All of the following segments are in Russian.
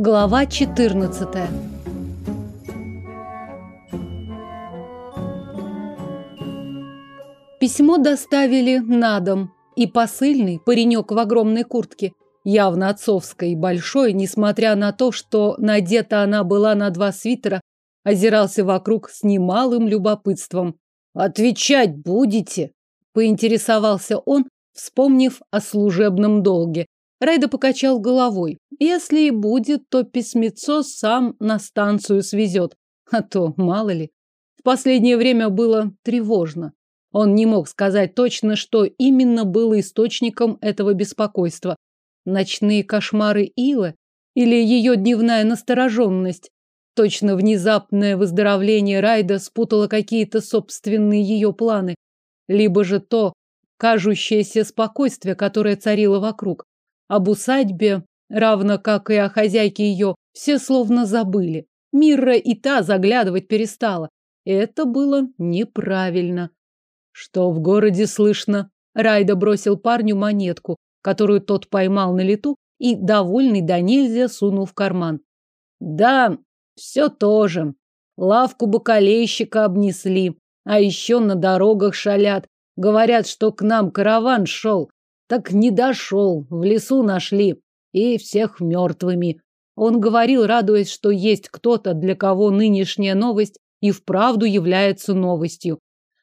Глава 14. Письмо доставили на дом, и посыльный, паренек в огромной куртке, явно отцовской большой, несмотря на то, что надета она была на два свитера, озирался вокруг с немалым любопытством. «Отвечать будете?» – поинтересовался он, вспомнив о служебном долге. Райда покачал головой. Если и будет, то письмецо сам на станцию свезет. А то, мало ли. В последнее время было тревожно. Он не мог сказать точно, что именно было источником этого беспокойства. Ночные кошмары Илы или ее дневная настороженность. Точно внезапное выздоровление Райда спутало какие-то собственные ее планы. Либо же то, кажущееся спокойствие, которое царило вокруг. Об усадьбе, равно как и о хозяйке ее, все словно забыли. Мира и та заглядывать перестала. Это было неправильно. Что в городе слышно? Райда бросил парню монетку, которую тот поймал на лету и, довольный до нельзя, сунул в карман. Да, все тоже. Лавку бакалейщика обнесли, а еще на дорогах шалят, Говорят, что к нам караван шел. Так не дошел, в лесу нашли. И всех мертвыми. Он говорил, радуясь, что есть кто-то, для кого нынешняя новость и вправду является новостью.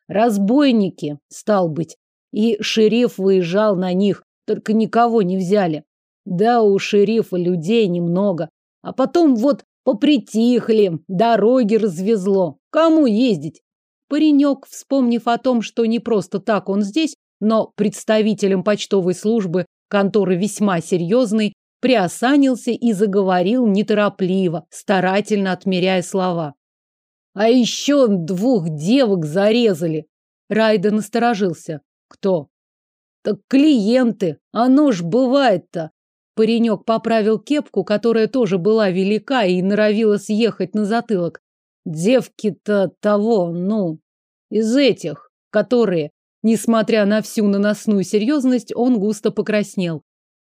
Разбойники, стал быть. И шериф выезжал на них, только никого не взяли. Да, у шерифа людей немного. А потом вот попритихли, дороги развезло. Кому ездить? Паренек, вспомнив о том, что не просто так он здесь, но представителем почтовой службы конторы весьма серьезный, приосанился и заговорил неторопливо, старательно отмеряя слова. А еще двух девок зарезали. Райда насторожился. Кто? Так клиенты. Оно ж бывает-то. Паренек поправил кепку, которая тоже была велика и норовила съехать на затылок. Девки-то того, ну, из этих, которые, несмотря на всю наносную серьезность, он густо покраснел.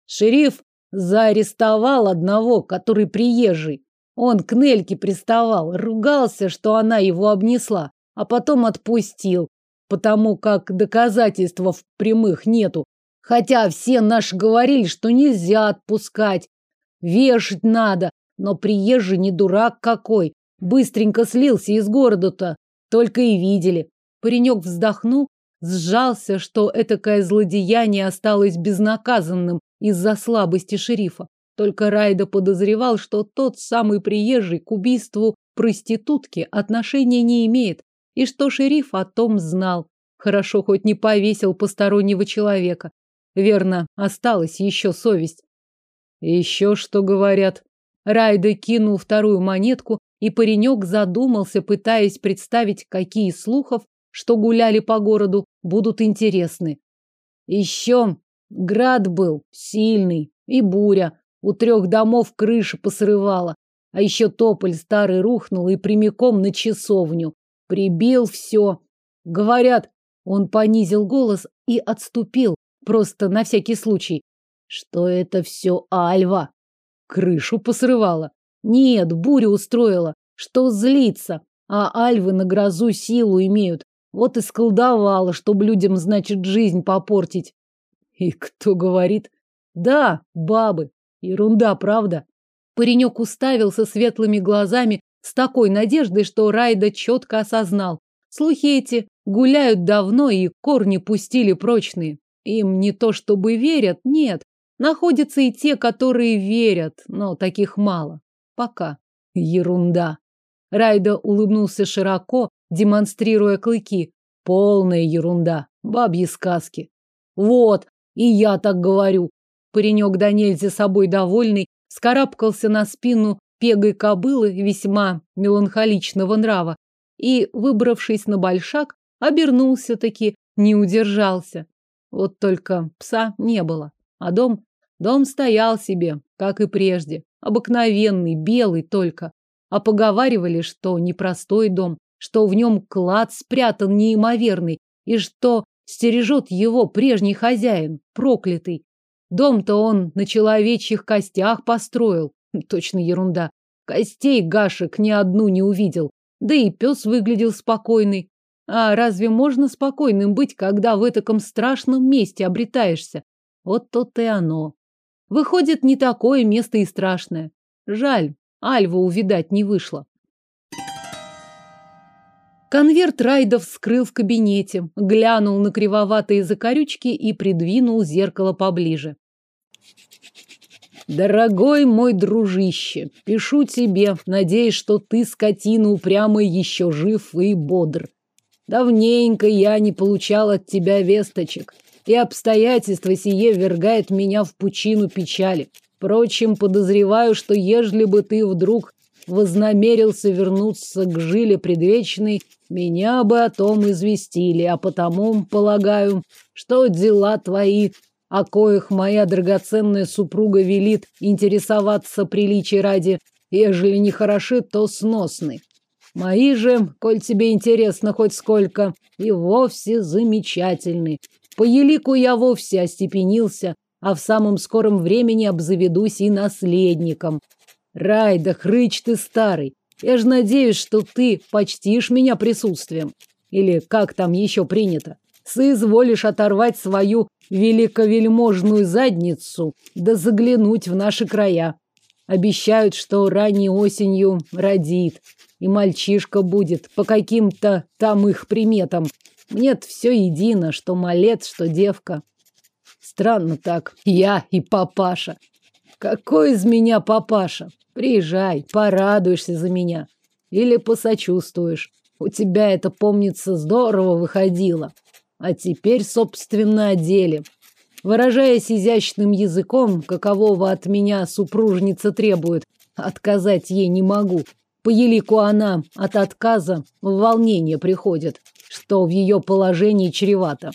Шериф заарестовал одного, который приезжий. Он к Нельке приставал, ругался, что она его обнесла, а потом отпустил, потому как доказательств в прямых нету. Хотя все наши говорили, что нельзя отпускать, вешать надо, но приезжий не дурак какой, Быстренько слился из города-то, только и видели. Паренек вздохнул, сжался, что этакое злодеяние осталось безнаказанным из-за слабости шерифа. Только Райда подозревал, что тот самый приезжий к убийству проститутки отношения не имеет, и что шериф о том знал. Хорошо хоть не повесил постороннего человека. Верно, осталась еще совесть. Еще что говорят. Райда кинул вторую монетку, и паренек задумался, пытаясь представить, какие слухов, что гуляли по городу, будут интересны. Еще град был сильный, и буря. У трех домов крыша посрывала. А еще тополь старый рухнул и прямиком на часовню. Прибил все. Говорят, он понизил голос и отступил, просто на всякий случай, что это все Альва. Крышу посрывала. Нет, бурю устроила, что злится, а альвы на грозу силу имеют. Вот и сколдовала, чтобы людям, значит, жизнь попортить. И кто говорит? Да, бабы. Ерунда, правда? Паренек уставился светлыми глазами с такой надеждой, что Райда четко осознал. Слухи эти гуляют давно и корни пустили прочные. Им не то чтобы верят, нет. Находятся и те, которые верят, но таких мало. Пока. Ерунда. Райда улыбнулся широко, демонстрируя клыки. Полная ерунда. Бабьи сказки. Вот, и я так говорю. Паренек да нельзя собой довольный скарабкался на спину пегой кобылы весьма меланхоличного нрава и, выбравшись на большак, обернулся-таки, не удержался. Вот только пса не было, а дом... Дом стоял себе, как и прежде. Обыкновенный, белый только. А поговаривали, что непростой дом, что в нем клад спрятан неимоверный, и что стережет его прежний хозяин, проклятый. Дом-то он на человечьих костях построил. Точно ерунда. Костей Гашек ни одну не увидел. Да и пес выглядел спокойный. А разве можно спокойным быть, когда в таком страшном месте обретаешься? Вот то-то и оно. Выходит, не такое место и страшное. Жаль, Альва увидать не вышло. Конверт Райдов скрыл в кабинете, глянул на кривоватые закорючки и придвинул зеркало поближе. Дорогой мой дружище, пишу тебе, надеясь, что ты, скотина упрямый, еще жив и бодр. Давненько я не получал от тебя весточек, и обстоятельства сие ввергает меня в пучину печали. Впрочем, подозреваю, что ежели бы ты вдруг вознамерился вернуться к жиле предвечной, меня бы о том известили, а потому, полагаю, что дела твои, о коих моя драгоценная супруга велит интересоваться приличий ради, ежели не хороши, то сносны. Мои же, коль тебе интересно хоть сколько, и вовсе замечательны. По елику я вовсе остепенился, а в самом скором времени обзаведусь и наследником. Райда, хрыч ты старый, я же надеюсь, что ты почтишь меня присутствием. Или как там еще принято. Соизволишь оторвать свою великовельможную задницу да заглянуть в наши края. Обещают, что ранней осенью родит, и мальчишка будет по каким-то там их приметам. мне все едино, что малец, что девка. Странно так, я и папаша. Какой из меня папаша? Приезжай, порадуешься за меня. Или посочувствуешь. У тебя это, помнится, здорово выходило. А теперь, собственно, о деле. Выражаясь изящным языком, какового от меня супружница требует, отказать ей не могу. По елику она от отказа в волнение приходит, что в ее положении чревато.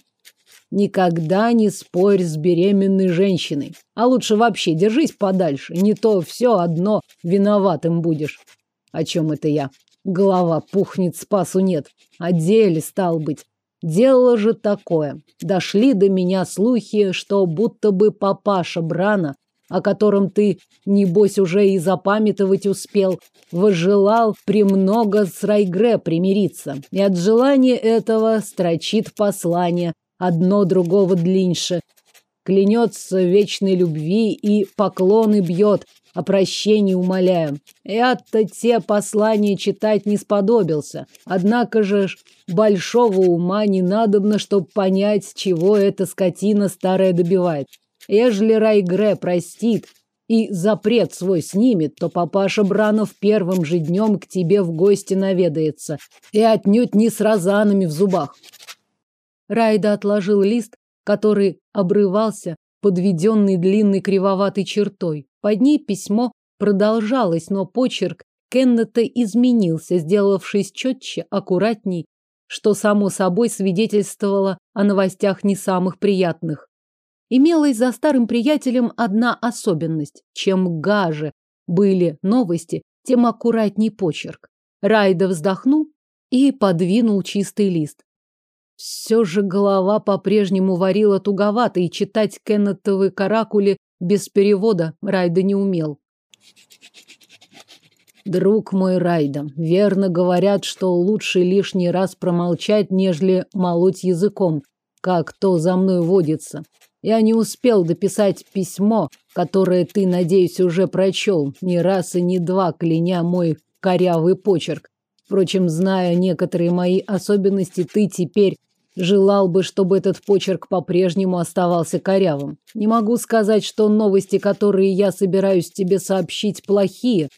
Никогда не спорь с беременной женщиной. А лучше вообще держись подальше, не то все одно виноватым будешь. О чем это я? Голова пухнет, спасу нет. О деле, стал быть. Дело же такое. Дошли до меня слухи, что будто бы папаша Брана, о котором ты, небось, уже и запамятовать успел, возжелал премного с Райгре примириться. И от желания этого строчит послание, одно другого длиннее. Клянется вечной любви и поклоны бьет, о прощении умоляю. Я-то те послания читать не сподобился. Однако же большого ума не надобно, чтобы понять, чего эта скотина старая добивает. Ежели Райгре простит и запрет свой снимет, то папаша Бранов первым же днем к тебе в гости наведается. И отнюдь не с розанами в зубах. Райда отложил лист, который обрывался, подведенный длинной кривоватой чертой. Под ней письмо продолжалось, но почерк Кеннета изменился, сделавшись четче, аккуратней, что само собой свидетельствовало о новостях не самых приятных. Имелась за старым приятелем одна особенность. Чем гаже были новости, тем аккуратней почерк. Райда вздохнул и подвинул чистый лист. Все же голова по-прежнему варила туговато, и читать Кеннетовы каракули без перевода Райда не умел. Друг мой Райда, верно говорят, что лучше лишний раз промолчать, нежели молоть языком, как то за мной водится. Я не успел дописать письмо, которое ты, надеюсь, уже прочел, ни раз и ни два, кляня мой корявый почерк. Впрочем, зная некоторые мои особенности, ты теперь Желал бы, чтобы этот почерк по-прежнему оставался корявым. Не могу сказать, что новости, которые я собираюсь тебе сообщить, плохие,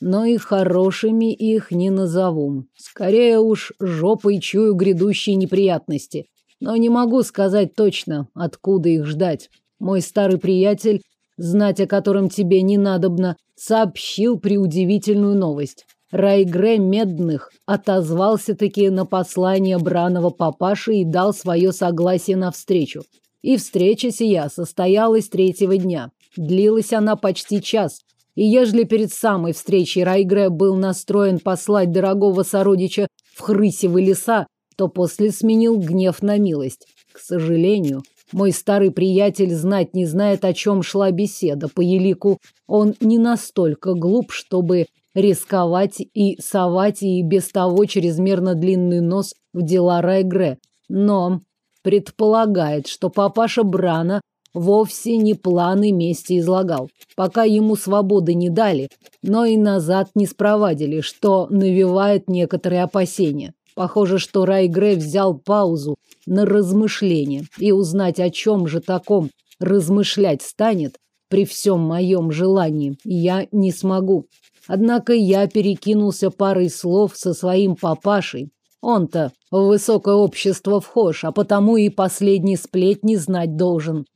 но и хорошими их не назову. Скорее уж жопой чую грядущие неприятности. Но не могу сказать точно, откуда их ждать. Мой старый приятель, знать о котором тебе не надобно, сообщил преудивительную новость. Райгре Медных отозвался-таки на послание браного папаши и дал свое согласие на встречу. И встреча сия состоялась третьего дня. Длилась она почти час. И ежели перед самой встречей Райгре был настроен послать дорогого сородича в Хрысевы леса, то после сменил гнев на милость. К сожалению, Мой старый приятель знать не знает, о чем шла беседа. По елику он не настолько глуп, чтобы рисковать и совать и без того чрезмерно длинный нос в дела Райгре. Но предполагает, что папаша Брана вовсе не планы мести излагал. Пока ему свободы не дали, но и назад не спровадили, что навевает некоторые опасения. Похоже, что Райгре взял паузу на размышление, и узнать, о чем же таком размышлять станет, при всем моем желании, я не смогу. Однако я перекинулся парой слов со своим папашей. Он-то в высокое общество вхож, а потому и последний сплетни знать должен.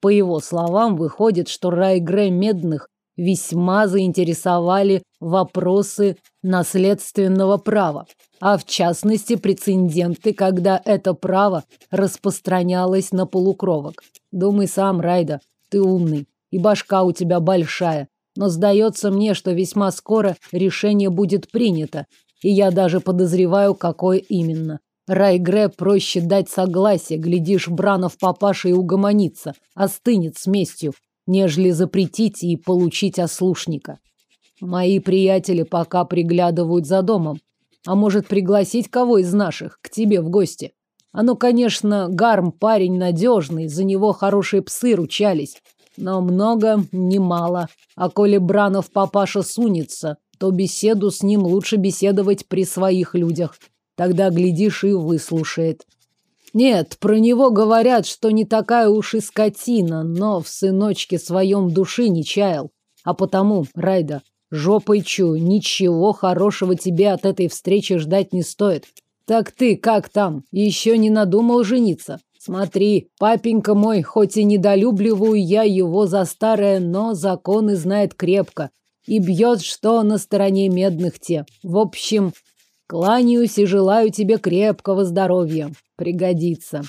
По его словам, выходит, что Райгре Медных весьма заинтересовали вопросы наследственного права, а в частности прецеденты, когда это право распространялось на полукровок. Думай сам, Райда, ты умный, и башка у тебя большая, но сдается мне, что весьма скоро решение будет принято, и я даже подозреваю, какое именно. Райгре проще дать согласие, глядишь, Бранов папаша и угомонится, остынет с местью, нежели запретить и получить ослушника. Мои приятели пока приглядывают за домом. А может, пригласить кого из наших к тебе в гости? Оно, конечно, Гарм парень надежный, за него хорошие псы ручались. Но много, немало. А коли Бранов папаша сунется, то беседу с ним лучше беседовать при своих людях. Тогда, глядишь, и выслушает. Нет, про него говорят, что не такая уж и скотина, но в сыночке своем души не чаял. А потому, Райда, жопой чую, ничего хорошего тебе от этой встречи ждать не стоит. Так ты как там? Еще не надумал жениться? Смотри, папенька мой, хоть и недолюбливаю я его за старое, но законы знает крепко. И бьет, что на стороне медных те. В общем, кланяюсь и желаю тебе крепкого здоровья. Пригодится.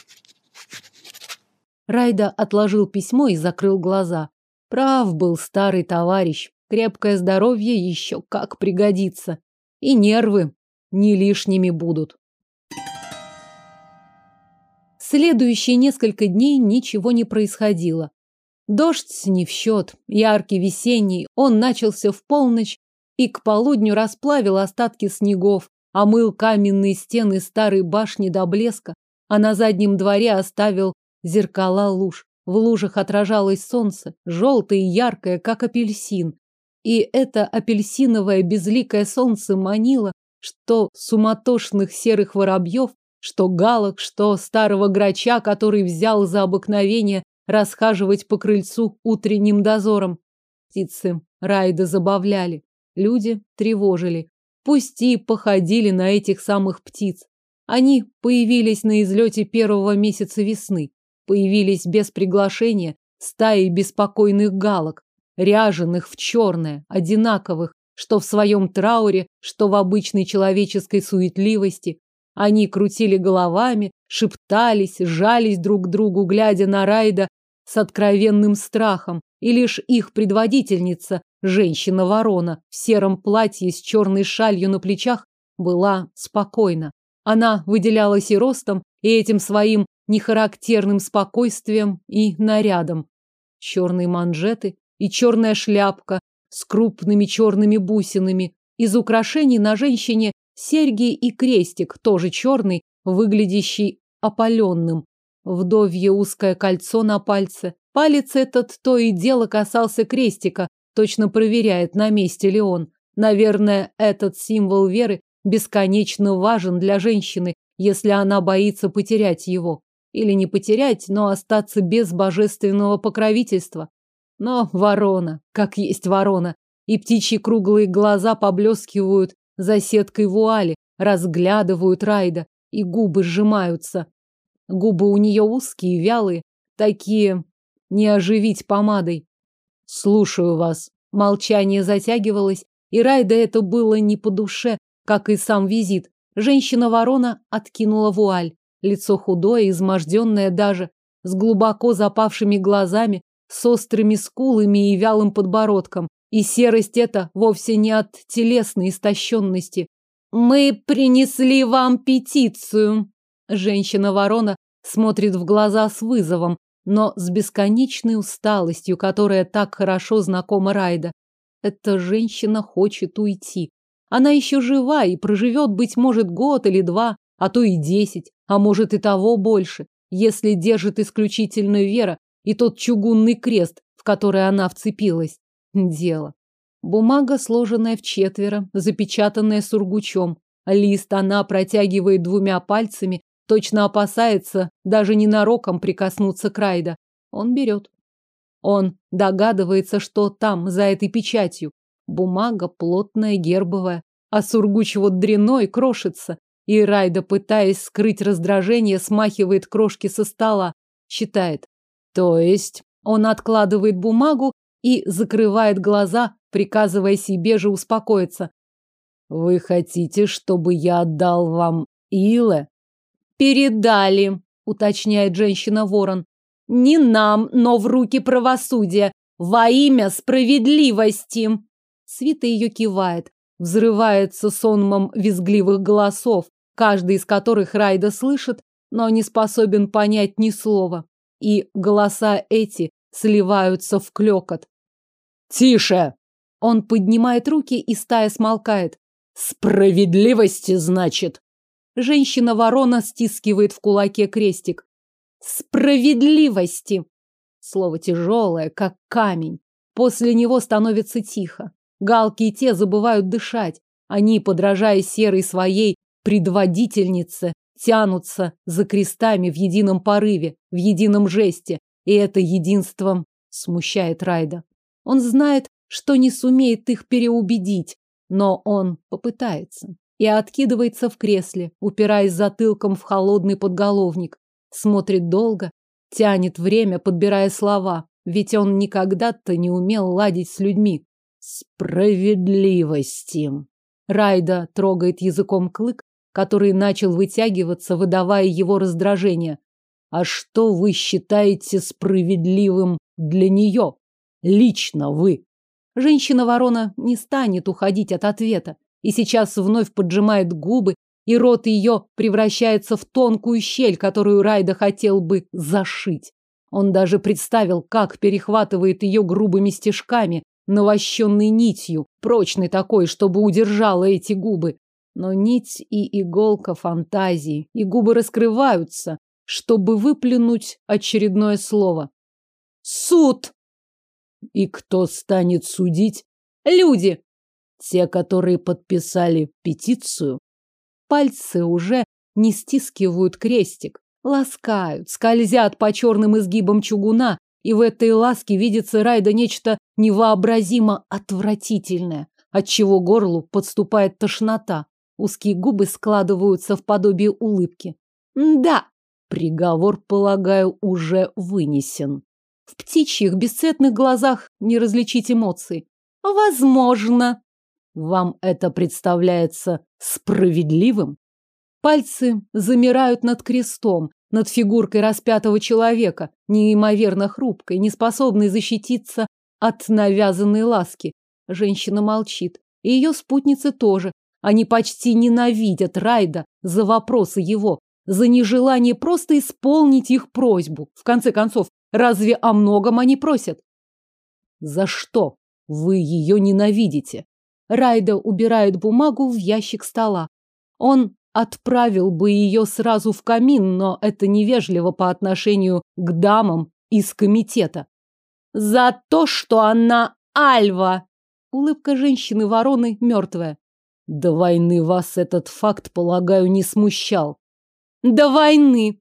Райда отложил письмо и закрыл глаза. Прав был старый товарищ. Крепкое здоровье еще как пригодится. И нервы не лишними будут. Следующие несколько дней ничего не происходило. Дождь не в счет, яркий весенний, он начался в полночь и к полудню расплавил остатки снегов, омыл каменные стены старой башни до блеска, а на заднем дворе оставил зеркала луж. В лужах отражалось солнце, желтое и яркое, как апельсин. И это апельсиновое безликое солнце манило, что суматошных серых воробьев, что галок, что старого грача, который взял за обыкновение расхаживать по крыльцу утренним дозором. Птицы Райда забавляли, люди тревожили. Пусть походили на этих самых птиц. Они появились на излете первого месяца весны, появились без приглашения стаи беспокойных галок, ряженых в черное, одинаковых, что в своем трауре, что в обычной человеческой суетливости. Они крутили головами, шептались, жались друг к другу, глядя на Райда с откровенным страхом, и лишь их предводительница, женщина-ворона в сером платье с черной шалью на плечах, была спокойна. Она выделялась и ростом, и этим своим нехарактерным спокойствием и нарядом. Черные манжеты и черная шляпка с крупными черными бусинами. Из украшений на женщине серьги и крестик, тоже черный, выглядящий опаленным. Вдовье узкое кольцо на пальце. Палец этот то и дело касался крестика, точно проверяет, на месте ли он. Наверное, этот символ веры бесконечно важен для женщины, если она боится потерять его. Или не потерять, но остаться без божественного покровительства. Но ворона, как есть ворона, и птичьи круглые глаза поблескивают за сеткой вуали, разглядывают Райда, и губы сжимаются. Губы у нее узкие, вялые, такие не оживить помадой. Слушаю вас. Молчание затягивалось, и Райда это было не по душе, как и сам визит. Женщина-ворона откинула вуаль. Лицо худое, изможденное даже, с глубоко запавшими глазами, с острыми скулами и вялым подбородком. И серость эта вовсе не от телесной истощенности. «Мы принесли вам петицию!» Женщина-ворона смотрит в глаза с вызовом, но с бесконечной усталостью, которая так хорошо знакома Райда. Эта женщина хочет уйти. Она еще жива и проживет, быть может, год или два, а то и десять, а может и того больше, если держит исключительно вера и тот чугунный крест, в который она вцепилась. Дело. Бумага, сложенная в четверо, запечатанная сургучом. Лист она протягивает двумя пальцами, точно опасается даже ненароком прикоснуться к Райда. Он берет. Он догадывается, что там, за этой печатью. Бумага плотная, гербовая, а сургуч вот дряной крошится. И Райда, пытаясь скрыть раздражение, смахивает крошки со стола. Считает. То есть он откладывает бумагу и закрывает глаза, приказывая себе же успокоиться. Вы хотите, чтобы я отдал вам Иле? Передали, уточняет женщина-ворон. Не нам, но в руки правосудия, во имя справедливости. Свита ее кивает, взрывается сонмом визгливых голосов, каждый из которых Райда слышит, но не способен понять ни слова. И голоса эти сливаются в клёкот. «Тише!» Он поднимает руки, и стая смолкает. «Справедливости, значит!» Женщина-ворона стискивает в кулаке крестик. «Справедливости!» Слово тяжелое, как камень. После него становится тихо. Галки и те забывают дышать. Они, подражая серой своей предводительнице, тянутся за крестами в едином порыве, в едином жесте. И это единством смущает Райда. Он знает, что не сумеет их переубедить, но он попытается. И откидывается в кресле, упираясь затылком в холодный подголовник. Смотрит долго, тянет время, подбирая слова, ведь он никогда-то не умел ладить с людьми. Справедливости. Райда трогает языком клык, который начал вытягиваться, выдавая его раздражение. А что вы считаете справедливым для нее? Лично вы. Женщина-ворона не станет уходить от ответа, и сейчас вновь поджимает губы, и рот ее превращается в тонкую щель, которую Райда хотел бы зашить. Он даже представил, как перехватывает ее грубыми стежками, навощенной нитью, прочной такой, чтобы удержала эти губы. Но нить и иголка фантазии, и губы раскрываются, чтобы выплюнуть очередное слово. «Суд!» И кто станет судить? Люди! Те, которые подписали петицию. Пальцы уже не стискивают крестик, ласкают, скользят по черным изгибам чугуна, и в этой ласке видится Райда нечто невообразимо отвратительное, отчего горлу подступает тошнота. Узкие губы складываются в подобие улыбки. Да, приговор, полагаю, уже вынесен. В птичьих бесцветных глазах не различить эмоций. Возможно. Вам это представляется справедливым? Пальцы замирают над крестом, над фигуркой распятого человека, неимоверно хрупкой, неспособной защититься от навязанной ласки. Женщина молчит. И ее спутницы тоже. Они почти ненавидят Райда за вопросы его, за нежелание просто исполнить их просьбу. В конце концов, Разве о многом они просят? За что вы ее ненавидите? Райда убирает бумагу в ящик стола. Он отправил бы ее сразу в камин, но это невежливо по отношению к дамам из комитета. За то, что она Альва. Улыбка женщины-вороны мертвая. До войны вас этот факт, полагаю, не смущал. До войны,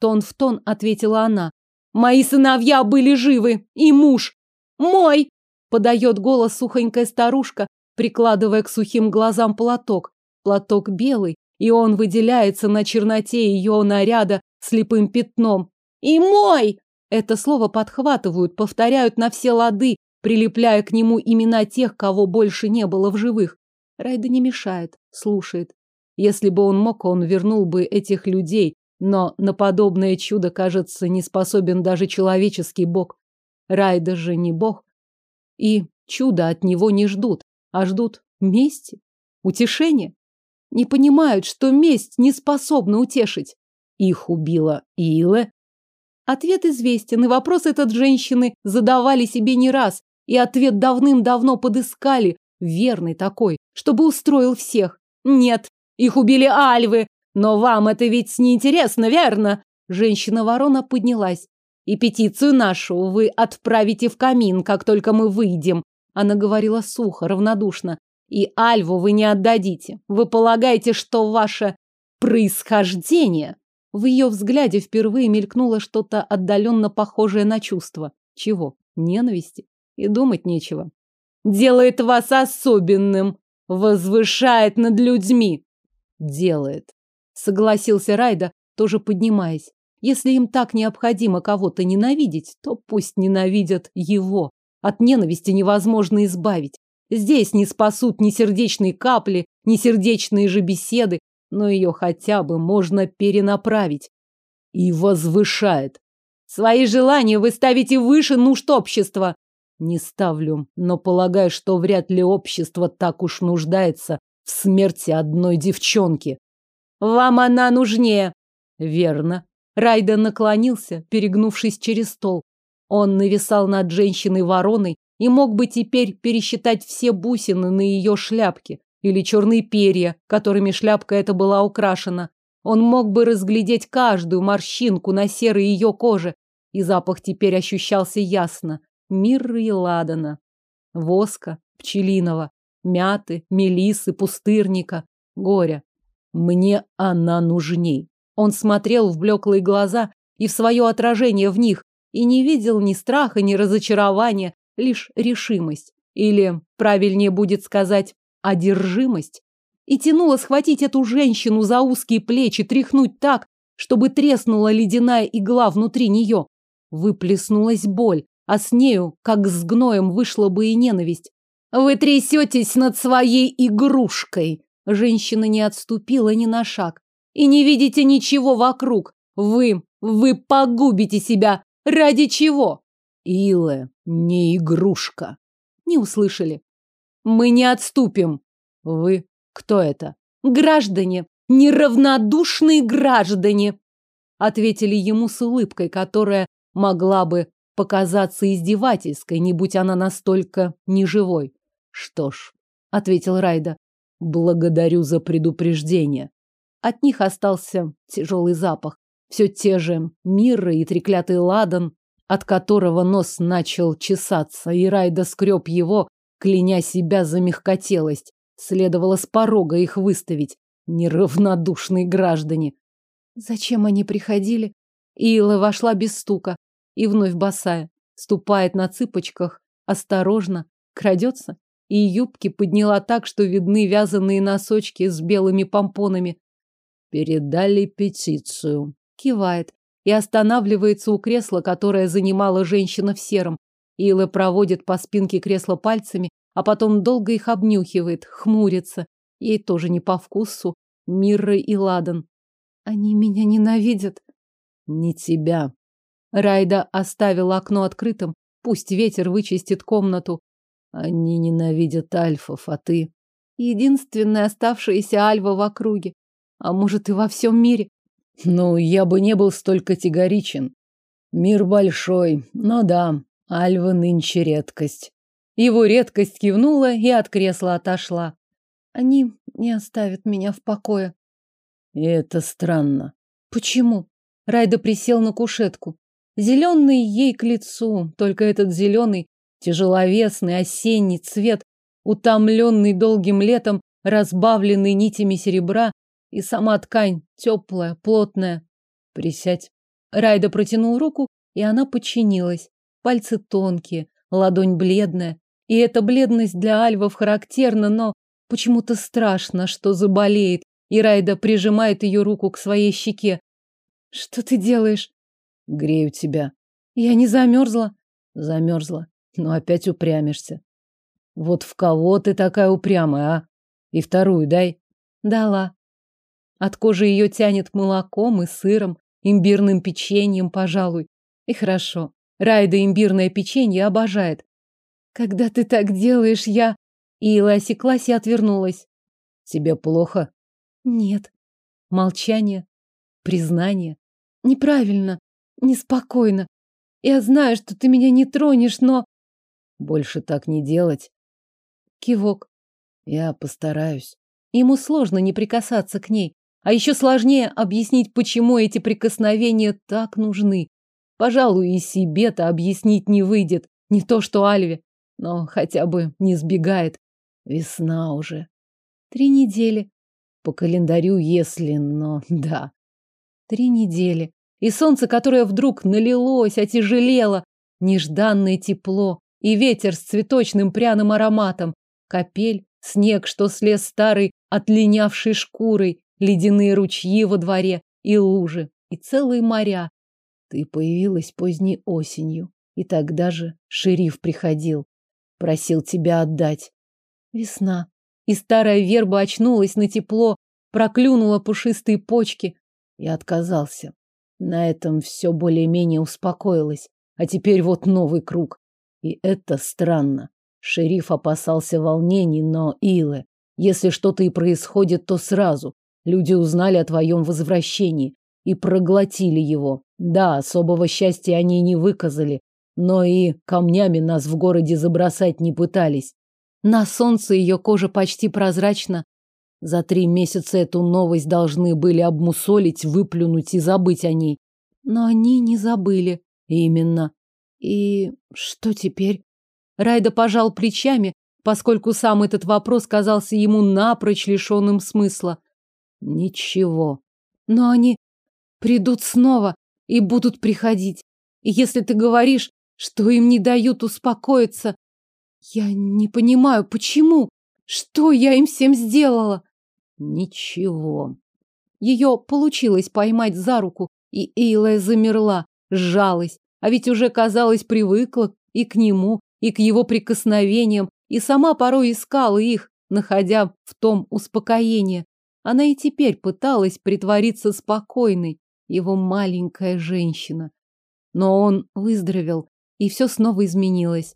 тон в тон ответила она. Мои сыновья были живы, и муж. Мой! Подает голос сухонькая старушка, прикладывая к сухим глазам платок. Платок белый, и он выделяется на черноте ее наряда слепым пятном. И мой! Это слово подхватывают, повторяют на все лады, прилепляя к нему имена тех, кого больше не было в живых. Райда не мешает, слушает. Если бы он мог, он вернул бы этих людей, но на подобное чудо, кажется, не способен даже человеческий бог. Райда же не бог. И чуда от него не ждут, а ждут мести, утешения. Не понимают, что месть не способна утешить. Их убила Иле. Ответ известен, и вопрос этот женщины задавали себе не раз, и ответ давным-давно подыскали, верный такой, чтобы устроил всех. Нет, их убили альвы, но вам это ведь неинтересно, верно? Женщина-ворона поднялась. И петицию нашу вы отправите в камин, как только мы выйдем. Она говорила сухо, равнодушно. И Альву вы не отдадите. Вы полагаете, что ваше происхождение... В ее взгляде впервые мелькнуло что-то отдаленно похожее на чувство. Чего? Ненависти? И думать нечего. Делает вас особенным. Возвышает над людьми. Делает. Согласился Райда, тоже поднимаясь. Если им так необходимо кого-то ненавидеть, то пусть ненавидят его. От ненависти невозможно избавить. Здесь не спасут ни сердечные капли, ни сердечные же беседы, но ее хотя бы можно перенаправить. И возвышает. Свои желания вы ставите выше нужд общества. Не ставлю, но полагаю, что вряд ли общество так уж нуждается в смерти одной девчонки. Вам она нужнее. Верно. Райда наклонился, перегнувшись через стол. Он нависал над женщиной-вороной и мог бы теперь пересчитать все бусины на ее шляпке или черные перья, которыми шляпка эта была украшена. Он мог бы разглядеть каждую морщинку на серой ее коже, и запах теперь ощущался ясно. Мирры и ладана, воска, пчелиного, мяты, мелисы, пустырника, горя. Мне она нужней. Он смотрел в блеклые глаза и в свое отражение в них, и не видел ни страха, ни разочарования, лишь решимость. Или, правильнее будет сказать, одержимость. И тянуло схватить эту женщину за узкие плечи, тряхнуть так, чтобы треснула ледяная игла внутри нее. Выплеснулась боль, а с нею, как с гноем, вышла бы и ненависть. «Вы трясетесь над своей игрушкой!» Женщина не отступила ни на шаг и не видите ничего вокруг. Вы, вы погубите себя. Ради чего? Илэ, не игрушка. Не услышали. Мы не отступим. Вы кто это? Граждане, неравнодушные граждане, ответили ему с улыбкой, которая могла бы показаться издевательской, не будь она настолько неживой. Что ж, ответил Райда, благодарю за предупреждение. От них остался тяжелый запах. Все те же Мирра и треклятый ладан, от которого нос начал чесаться, и Райда скреб его, кляня себя за мягкотелость. Следовало с порога их выставить. Неравнодушные граждане. Зачем они приходили? Ила вошла без стука и вновь босая. Ступает на цыпочках, осторожно, крадется. И юбки подняла так, что видны вязаные носочки с белыми помпонами. Передали петицию. Кивает и останавливается у кресла, которое занимала женщина в сером. Ила проводит по спинке кресла пальцами, а потом долго их обнюхивает, хмурится. Ей тоже не по вкусу. Мирра и Ладан. Они меня ненавидят. Не тебя. Райда оставила окно открытым. Пусть ветер вычистит комнату. Они ненавидят альфов, а ты? Единственная оставшаяся альва в округе. А может, и во всем мире. Ну, я бы не был столь категоричен. Мир большой, но да, Альва нынче редкость. Его редкость кивнула и от кресла отошла. Они не оставят меня в покое. И это странно. Почему? Райда присел на кушетку. Зеленый ей к лицу, только этот зеленый, тяжеловесный осенний цвет, утомленный долгим летом, разбавленный нитями серебра, и сама ткань теплая, плотная. Присядь. Райда протянул руку, и она подчинилась. Пальцы тонкие, ладонь бледная. И эта бледность для альвов характерна, но почему-то страшно, что заболеет. И Райда прижимает ее руку к своей щеке. Что ты делаешь? Грею тебя. Я не замерзла. Замерзла. Но опять упрямишься. Вот в кого ты такая упрямая, а? И вторую дай. Дала. От кожи ее тянет молоком и сыром, имбирным печеньем, пожалуй. И хорошо. Райда имбирное печенье обожает. Когда ты так делаешь, я... Ила осеклась и отвернулась. Тебе плохо? Нет. Молчание. Признание. Неправильно. неспокойно. Я знаю, что ты меня не тронешь, но... Больше так не делать. Кивок. Я постараюсь. Ему сложно не прикасаться к ней. А еще сложнее объяснить, почему эти прикосновения так нужны. Пожалуй, и себе-то объяснить не выйдет. Не то, что Альве. Но хотя бы не сбегает. Весна уже. Три недели. По календарю, если, но да. Три недели. И солнце, которое вдруг налилось, отяжелело. Нежданное тепло. И ветер с цветочным пряным ароматом. Капель, снег, что слез старой, отлинявшей шкурой, ледяные ручьи во дворе и лужи, и целые моря. Ты появилась поздней осенью, и тогда же шериф приходил, просил тебя отдать. Весна. И старая верба очнулась на тепло, проклюнула пушистые почки. Я отказался. На этом все более-менее успокоилось. А теперь вот новый круг. И это странно. Шериф опасался волнений, но, Илэ, если что-то и происходит, то сразу. Люди узнали о твоем возвращении и проглотили его. Да, особого счастья они не выказали, но и камнями нас в городе забросать не пытались. На солнце ее кожа почти прозрачна. За три месяца эту новость должны были обмусолить, выплюнуть и забыть о ней. Но они не забыли. Именно. И что теперь? Райда пожал плечами, поскольку сам этот вопрос казался ему напрочь лишенным смысла. Ничего. Но они придут снова и будут приходить. И если ты говоришь, что им не дают успокоиться, я не понимаю, почему? Что я им всем сделала? Ничего. Ее получилось поймать за руку, и Эйлая замерла, сжалась, а ведь уже, казалось, привыкла и к нему, и к его прикосновениям, и сама порой искала их, находя в том успокоение. Она и теперь пыталась притвориться спокойной, его маленькая женщина. Но он выздоровел, и все снова изменилось.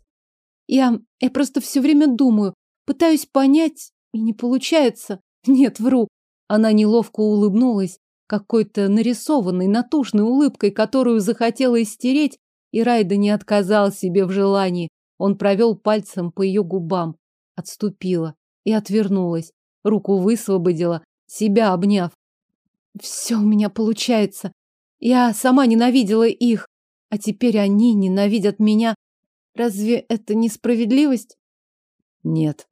Я, я просто все время думаю, пытаюсь понять, и не получается. Нет, вру. Она неловко улыбнулась, какой-то нарисованной, натужной улыбкой, которую захотела истереть, и Райда не отказал себе в желании. Он провел пальцем по ее губам, отступила и отвернулась, руку высвободила, себя обняв. Все у меня получается. Я сама ненавидела их, а теперь они ненавидят меня. Разве это несправедливость? Нет.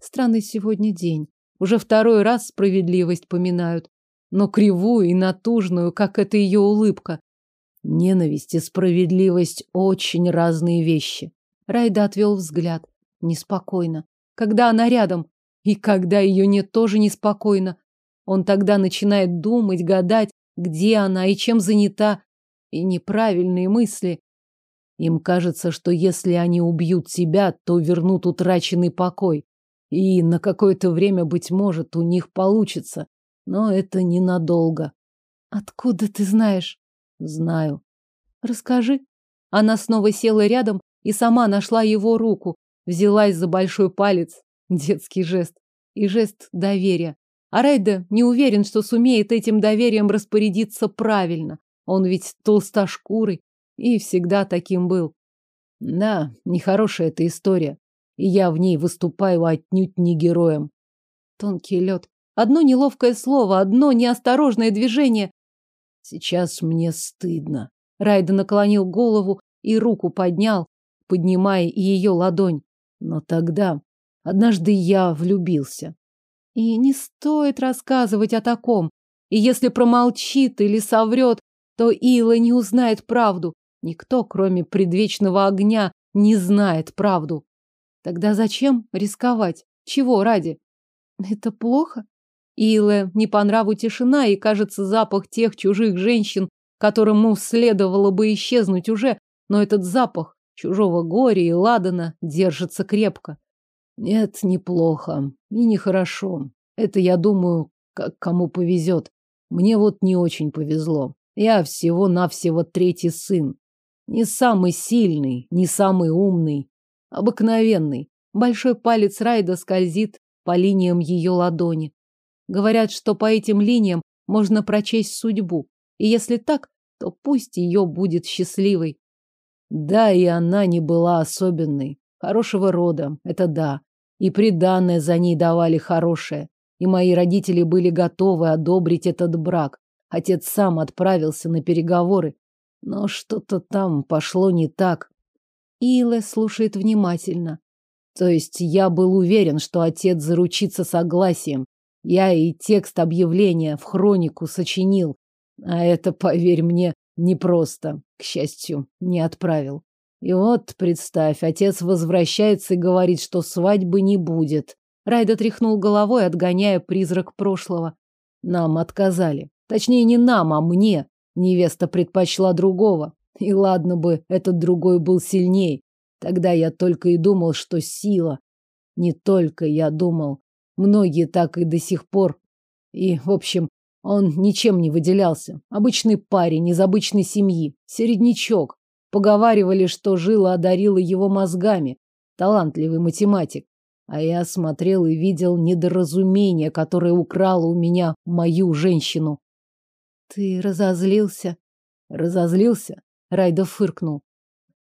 Странный сегодня день. Уже второй раз справедливость поминают, но кривую и натужную, как это ее улыбка. Ненависть и справедливость очень разные вещи. Райда отвел взгляд. Неспокойно. Когда она рядом, и когда ее нет, тоже неспокойно. Он тогда начинает думать, гадать, где она и чем занята. И неправильные мысли. Им кажется, что если они убьют себя, то вернут утраченный покой. И на какое-то время, быть может, у них получится. Но это ненадолго. Откуда ты знаешь? Знаю. Расскажи. Она снова села рядом и сама нашла его руку, взялась за большой палец. Детский жест. И жест доверия. А Райда не уверен, что сумеет этим доверием распорядиться правильно. Он ведь толстошкурый и всегда таким был. Да, нехорошая эта история. И я в ней выступаю отнюдь не героем. Тонкий лед. Одно неловкое слово, одно неосторожное движение. Сейчас мне стыдно. Райда наклонил голову и руку поднял, поднимая ее ладонь. Но тогда, однажды я влюбился. И не стоит рассказывать о таком. И если промолчит или соврет, то Ила не узнает правду. Никто, кроме предвечного огня, не знает правду. Тогда зачем рисковать? Чего ради? Это плохо? Иле не по нраву тишина и, кажется, запах тех чужих женщин, которому следовало бы исчезнуть уже, но этот запах чужого горя и ладана держится крепко. Нет, неплохо и нехорошо. Это, я думаю, как кому повезет. Мне вот не очень повезло. Я всего-навсего третий сын. Не самый сильный, не самый умный. Обыкновенный. Большой палец Райда скользит по линиям ее ладони. Говорят, что по этим линиям можно прочесть судьбу. И если так, то пусть ее будет счастливой. Да, и она не была особенной. Хорошего рода, это да. И приданное за ней давали хорошее. И мои родители были готовы одобрить этот брак. Отец сам отправился на переговоры. Но что-то там пошло не так. Илэ слушает внимательно. То есть я был уверен, что отец заручится согласием. Я и текст объявления в хронику сочинил. А это, поверь мне, непросто. К счастью, не отправил. И вот, представь, отец возвращается и говорит, что свадьбы не будет. Райда тряхнул головой, отгоняя призрак прошлого. Нам отказали. Точнее, не нам, а мне. Невеста предпочла другого. И ладно бы, этот другой был сильней. Тогда я только и думал, что сила. Не только я думал. Многие так и до сих пор. И, в общем, он ничем не выделялся. Обычный парень из обычной семьи. Середнячок. Поговаривали, что жила одарила его мозгами. Талантливый математик. А я смотрел и видел недоразумение, которое украло у меня мою женщину. Ты разозлился? Разозлился? Райда фыркнул.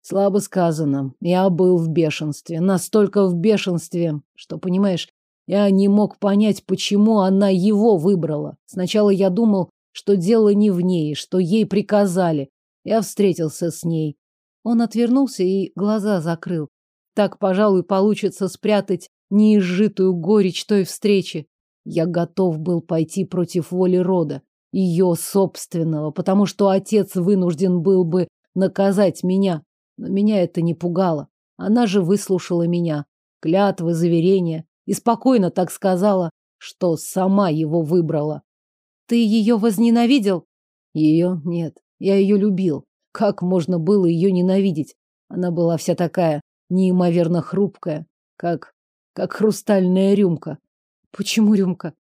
Слабо сказано. Я был в бешенстве. Настолько в бешенстве, что, понимаешь, я не мог понять, почему она его выбрала. Сначала я думал, что дело не в ней, что ей приказали. Я встретился с ней. Он отвернулся и глаза закрыл. Так, пожалуй, получится спрятать неизжитую горечь той встречи. Я готов был пойти против воли рода, ее собственного, потому что отец вынужден был бы наказать меня. Но меня это не пугало. Она же выслушала меня. Клятвы, заверения. И спокойно так сказала, что сама его выбрала. Ты ее возненавидел? Ее нет. Я ее любил. Как можно было ее ненавидеть? Она была вся такая неимоверно хрупкая, как как хрустальная рюмка. Почему рюмка?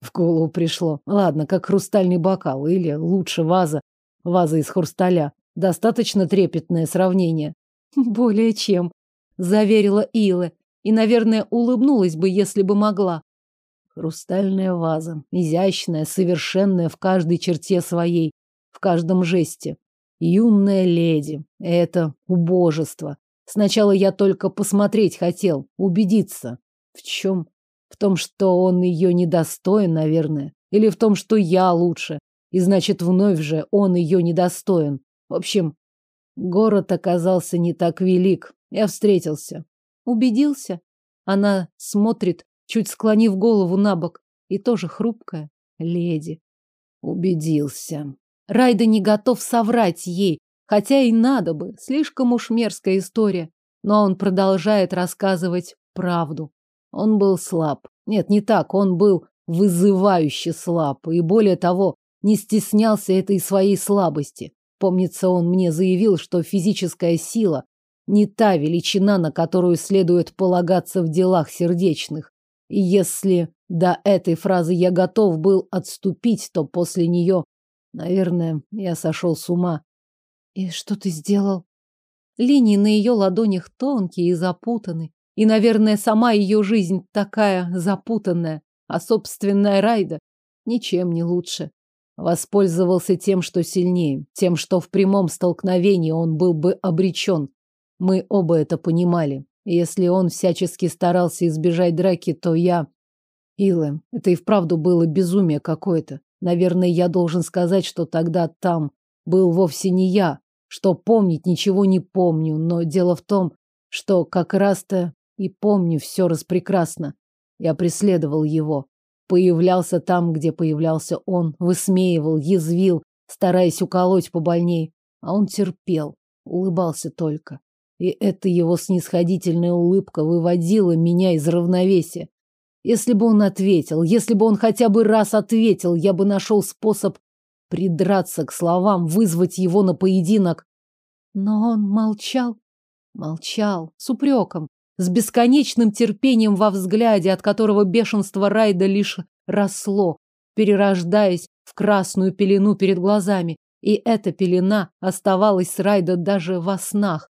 В голову пришло. Ладно, как хрустальный бокал или лучше ваза, ваза из хрусталя. Достаточно трепетное сравнение. Более чем, заверила Илэ, и, наверное, улыбнулась бы, если бы могла. Хрустальная ваза, изящная, совершенная в каждой черте своей, в каждом жесте. Юная леди. Это убожество. Сначала я только посмотреть хотел, убедиться. В чем? В том, что он ее недостоин, наверное. Или в том, что я лучше. И значит, вновь же он ее недостоин. В общем, город оказался не так велик. Я встретился. Убедился? Она смотрит, чуть склонив голову на бок. И тоже хрупкая леди. Убедился. Райда не готов соврать ей, хотя и надо бы, слишком уж мерзкая история. Но он продолжает рассказывать правду. Он был слаб. Нет, не так, он был вызывающе слаб. И более того, не стеснялся этой своей слабости. Помнится, он мне заявил, что физическая сила не та величина, на которую следует полагаться в делах сердечных. И если до этой фразы я готов был отступить, то после нее, наверное, я сошел с ума. И что ты сделал? Линии на ее ладонях тонкие и запутаны. И, наверное, сама ее жизнь такая запутанная, а собственная Райда ничем не лучше. Воспользовался тем, что сильнее, тем, что в прямом столкновении он был бы обречен. Мы оба это понимали. если он всячески старался избежать драки, то я... Илэ, это и вправду было безумие какое-то. Наверное, я должен сказать, что тогда там был вовсе не я, что помнить ничего не помню, но дело в том, что как раз-то и помню все распрекрасно. Я преследовал его, Появлялся там, где появлялся он, высмеивал, язвил, стараясь уколоть побольней. А он терпел, улыбался только. И эта его снисходительная улыбка выводила меня из равновесия. Если бы он ответил, если бы он хотя бы раз ответил, я бы нашел способ придраться к словам, вызвать его на поединок. Но он молчал, молчал, с упреком, с бесконечным терпением во взгляде, от которого бешенство Райда лишь росло, перерождаясь в красную пелену перед глазами. И эта пелена оставалась с Райда даже во снах.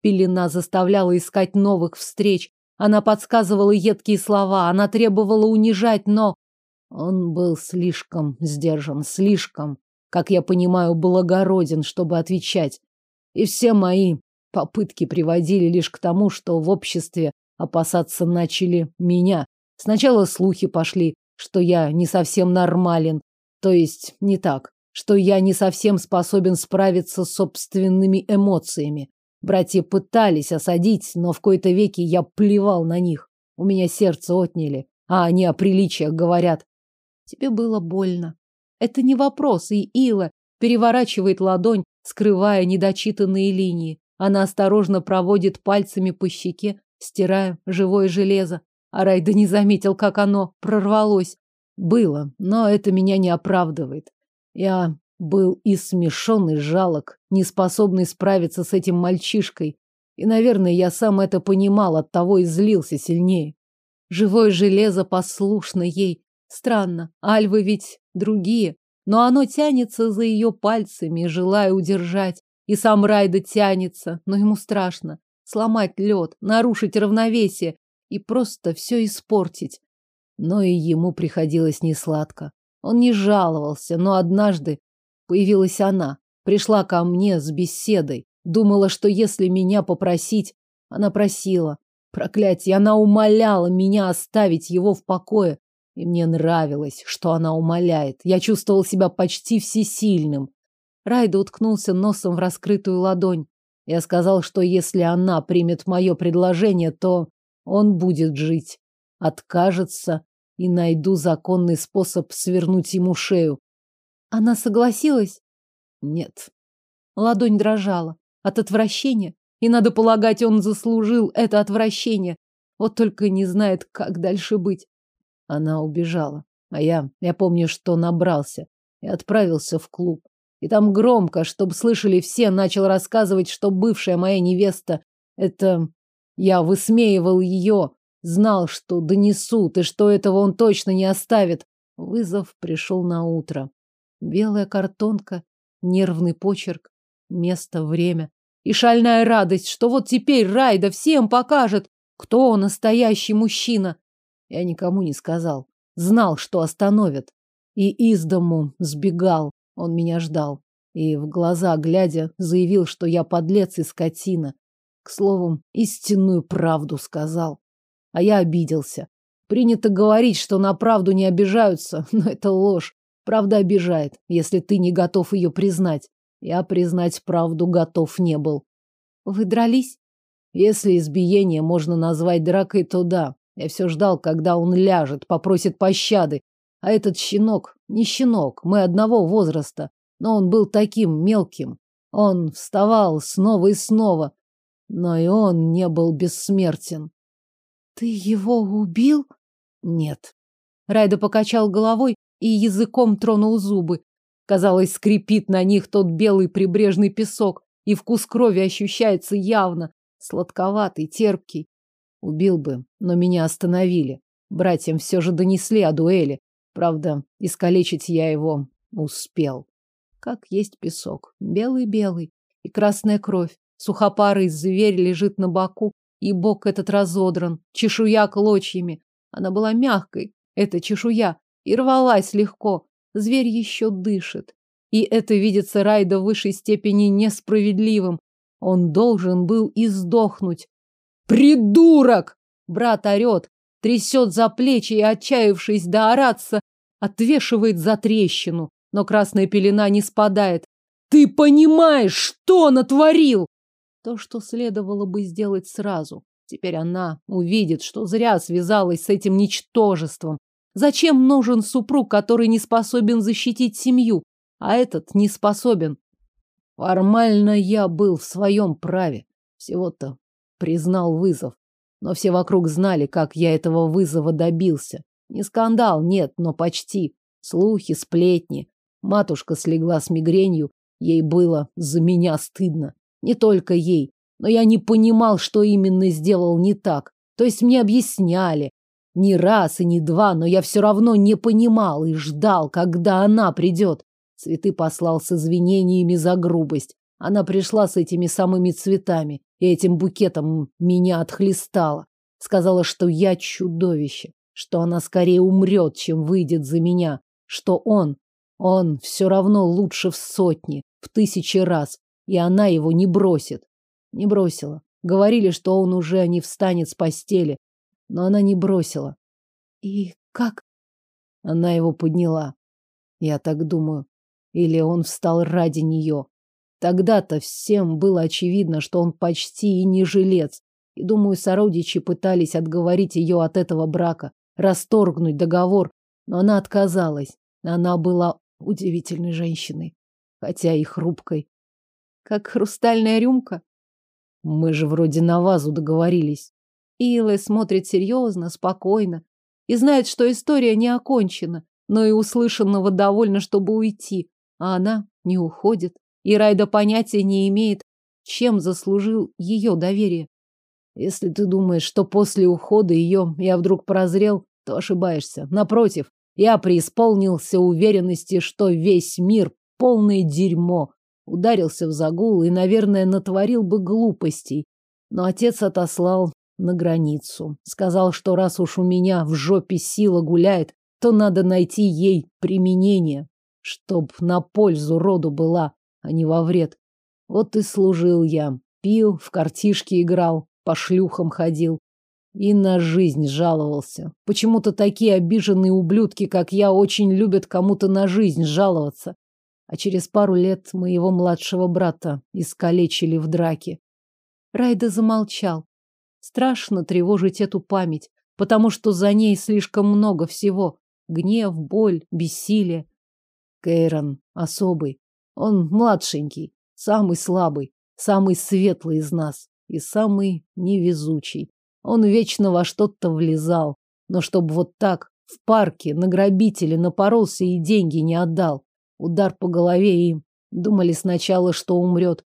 Пелена заставляла искать новых встреч. Она подсказывала едкие слова, она требовала унижать, но... Он был слишком сдержан, слишком. как я понимаю, благороден, чтобы отвечать. И все мои попытки приводили лишь к тому, что в обществе опасаться начали меня. Сначала слухи пошли, что я не совсем нормален, то есть не так, что я не совсем способен справиться с собственными эмоциями. Братья пытались осадить, но в кои-то веки я плевал на них. У меня сердце отняли, а они о приличиях говорят. Тебе было больно. Это не вопрос, и Ила переворачивает ладонь, скрывая недочитанные линии. Она осторожно проводит пальцами по щеке, стирая живое железо. А Райда не заметил, как оно прорвалось. Было, но это меня не оправдывает. Я был и смешон, и жалок, не способный справиться с этим мальчишкой. И, наверное, я сам это понимал, оттого и злился сильнее. Живое железо послушно ей. Странно, альвы ведь другие, но оно тянется за ее пальцами, желая удержать. И сам Райда тянется, но ему страшно. Сломать лед, нарушить равновесие и просто все испортить. Но и ему приходилось несладко. Он не жаловался, но однажды появилась она. Пришла ко мне с беседой. Думала, что если меня попросить, она просила. Проклятие, она умоляла меня оставить его в покое. И мне нравилось, что она умоляет. Я чувствовал себя почти всесильным. Райда уткнулся носом в раскрытую ладонь. Я сказал, что если она примет мое предложение, то он будет жить. Откажется и найду законный способ свернуть ему шею. Она согласилась? Нет. Ладонь дрожала от отвращения, и, надо полагать, он заслужил это отвращение. Вот только не знает, как дальше быть. Она убежала, а я, я помню, что набрался и отправился в клуб. И там громко, чтобы слышали все, начал рассказывать, что бывшая моя невеста — это... Я высмеивал ее, знал, что донесут, и что этого он точно не оставит. Вызов пришел на утро. Белая картонка, нервный почерк, место, время. И шальная радость, что вот теперь Райда всем покажет, кто настоящий мужчина. Я никому не сказал. Знал, что остановят. И из дому сбегал. Он меня ждал. И в глаза глядя, заявил, что я подлец и скотина. К слову, истинную правду сказал. А я обиделся. Принято говорить, что на правду не обижаются, но это ложь. Правда обижает, если ты не готов ее признать. Я признать правду готов не был. Вы дрались? Если избиение можно назвать дракой, то да. Я все ждал, когда он ляжет, попросит пощады. А этот щенок, не щенок, мы одного возраста, но он был таким мелким. Он вставал снова и снова, но и он не был бессмертен. Ты его убил? Нет. Райда покачал головой и языком тронул зубы. Казалось, скрипит на них тот белый прибрежный песок, и вкус крови ощущается явно, сладковатый, терпкий. Убил бы, но меня остановили. Братьям все же донесли о дуэли. Правда, искалечить я его успел. Как есть песок. Белый-белый. И красная кровь. Сухопарый зверь лежит на боку, и бок этот разодран, чешуя клочьями. Она была мягкой, эта чешуя, и рвалась легко. Зверь еще дышит. И это видится Райда в высшей степени несправедливым. Он должен был издохнуть. «Придурок!» Брат орет, трясет за плечи и, отчаявшись доораться, отвешивает за трещину. Но красная пелена не спадает. «Ты понимаешь, что натворил?» То, что следовало бы сделать сразу. Теперь она увидит, что зря связалась с этим ничтожеством. Зачем нужен супруг, который не способен защитить семью, а этот не способен? Формально я был в своем праве. Всего-то признал вызов. Но все вокруг знали, как я этого вызова добился. Не скандал, нет, но почти. Слухи, сплетни. Матушка слегла с мигренью. Ей было за меня стыдно. Не только ей. Но я не понимал, что именно сделал не так. То есть мне объясняли. Не раз и не два, но я все равно не понимал и ждал, когда она придет. Цветы послал с извинениями за грубость. Она пришла с этими самыми цветами и этим букетом меня отхлестала. Сказала, что я чудовище, что она скорее умрет, чем выйдет за меня, что он Он все равно лучше в сотни, в тысячи раз, и она его не бросит. Не бросила. Говорили, что он уже не встанет с постели, но она не бросила. И как? Она его подняла. Я так думаю. Или он встал ради нее. Тогда-то всем было очевидно, что он почти и не жилец. И, думаю, сородичи пытались отговорить ее от этого брака, расторгнуть договор, но она отказалась. Она была удивительной женщиной, хотя и хрупкой. Как хрустальная рюмка? Мы же вроде на вазу договорились. Илэ смотрит серьезно, спокойно и знает, что история не окончена, но и услышанного довольно, чтобы уйти. А она не уходит. И Райда понятия не имеет, чем заслужил ее доверие. Если ты думаешь, что после ухода ее я вдруг прозрел, то ошибаешься. Напротив, я преисполнился уверенности, что весь мир полное дерьмо. Ударился в загул и, наверное, натворил бы глупостей. Но отец отослал на границу. Сказал, что раз уж у меня в жопе сила гуляет, то надо найти ей применение, чтоб на пользу роду была, а не во вред. Вот и служил я. Пил, в картишки играл, по шлюхам ходил. И на жизнь жаловался. Почему-то такие обиженные ублюдки, как я, очень любят кому-то на жизнь жаловаться. А через пару лет моего младшего брата искалечили в драке. Райда замолчал. Страшно тревожить эту память, потому что за ней слишком много всего. Гнев, боль, бессилие. Кейрон особый. Он младшенький, самый слабый, самый светлый из нас и самый невезучий. Он вечно во что-то влезал, но чтобы вот так в парке на грабителя напоролся и деньги не отдал. Удар по голове и думали сначала, что умрет,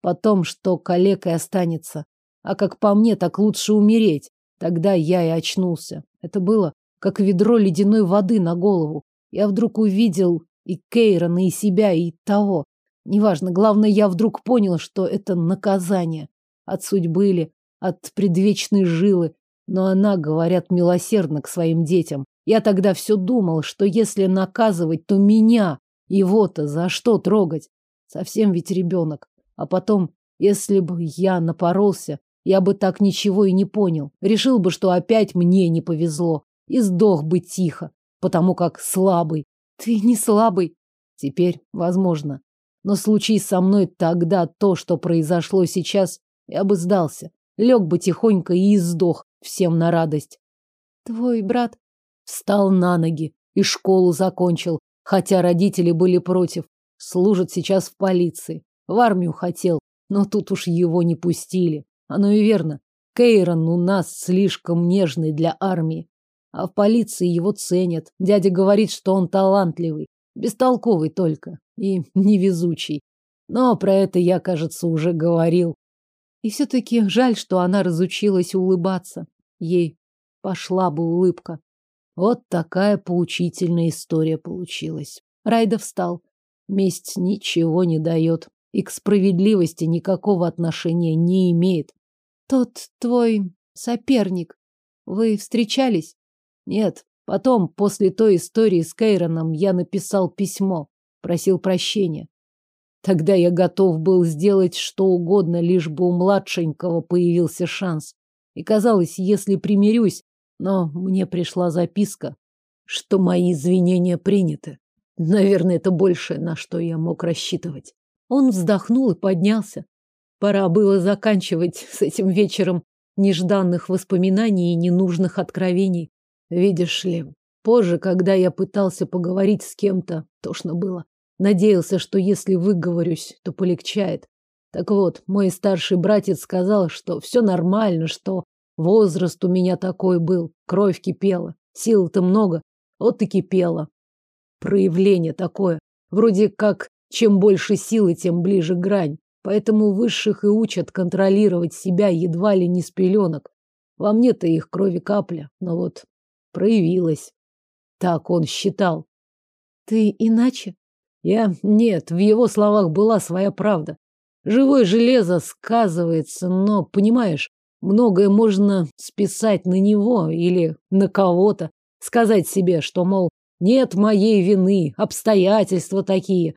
потом, что калекой останется. А как по мне, так лучше умереть. Тогда я и очнулся. Это было как ведро ледяной воды на голову. Я вдруг увидел и Кейрона, и себя, и того. Неважно, главное, я вдруг понял, что это наказание. От судьбы ли, от предвечной жилы. Но она, говорят, милосердна к своим детям. Я тогда все думал, что если наказывать, то меня, его-то за что трогать? Совсем ведь ребенок. А потом, если бы я напоролся, я бы так ничего и не понял. Решил бы, что опять мне не повезло. И сдох бы тихо, потому как слабый. Ты не слабый. Теперь, возможно. Но случись со мной тогда то, что произошло сейчас, я бы сдался. Лег бы тихонько и сдох всем на радость. Твой брат встал на ноги и школу закончил, хотя родители были против. Служит сейчас в полиции. В армию хотел, но тут уж его не пустили. Оно и верно. Кейрон у нас слишком нежный для армии. А в полиции его ценят. Дядя говорит, что он талантливый. Бестолковый только. И невезучий. Но про это я, кажется, уже говорил. И все-таки жаль, что она разучилась улыбаться. Ей пошла бы улыбка. Вот такая поучительная история получилась. Райда встал. Месть ничего не дает и к справедливости никакого отношения не имеет. Тот твой соперник. Вы встречались? Нет. Потом, после той истории с Кейроном, я написал письмо, просил прощения. Тогда я готов был сделать что угодно, лишь бы у младшенького появился шанс. И казалось, если примирюсь, но мне пришла записка, что мои извинения приняты. Наверное, это большее, на что я мог рассчитывать. Он вздохнул и поднялся. Пора было заканчивать с этим вечером нежданных воспоминаний и ненужных откровений. Видишь ли, позже, когда я пытался поговорить с кем-то, тошно было. Надеялся, что если выговорюсь, то полегчает. Так вот, мой старший братец сказал, что все нормально, что возраст у меня такой был, кровь кипела, сил-то много, вот и кипела. Проявление такое, вроде как чем больше силы, тем ближе грань. Поэтому высших и учат контролировать себя едва ли не с пеленок. Во мне-то их крови капля, но вот проявилась. Так он считал. Ты иначе? Я... Нет, в его словах была своя правда. Живое железо сказывается, но, понимаешь, многое можно списать на него или на кого-то. Сказать себе, что, мол, Нет моей вины, обстоятельства такие.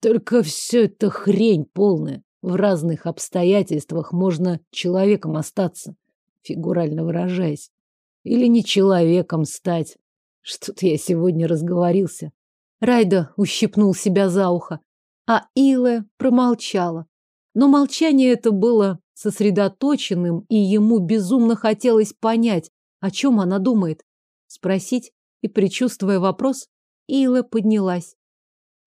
Только все это хрень полная. В разных обстоятельствах можно человеком остаться, фигурально выражаясь. Или не человеком стать. Что-то я сегодня разговорился. Райда ущипнул себя за ухо, а Илэ промолчала. Но молчание это было сосредоточенным, и ему безумно хотелось понять, о чем она думает. Спросить, и, предчувствуя вопрос, Ила поднялась.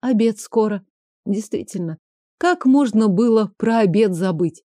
Обед скоро. Действительно, как можно было про обед забыть?